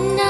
Anna.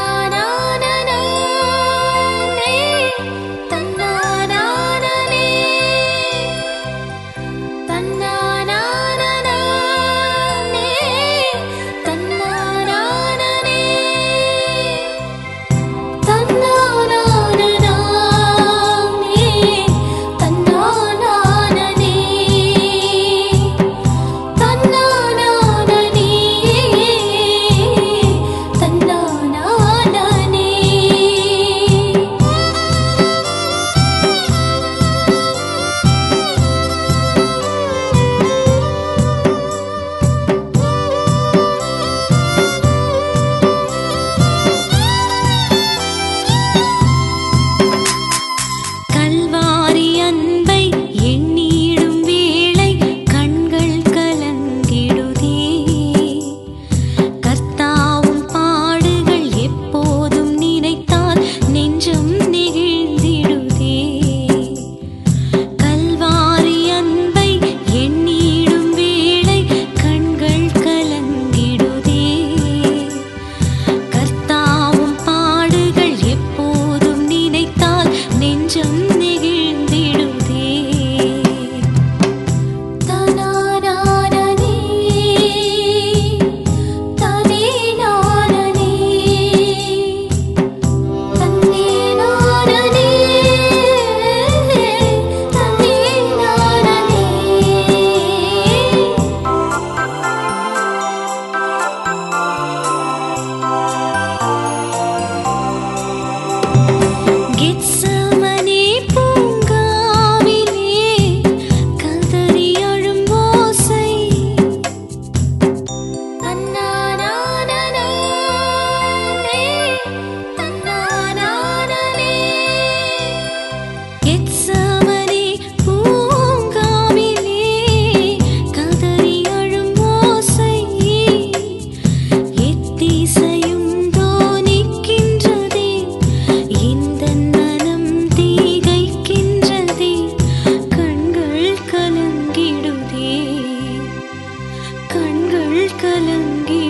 कलंगी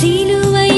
Siluva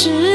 是。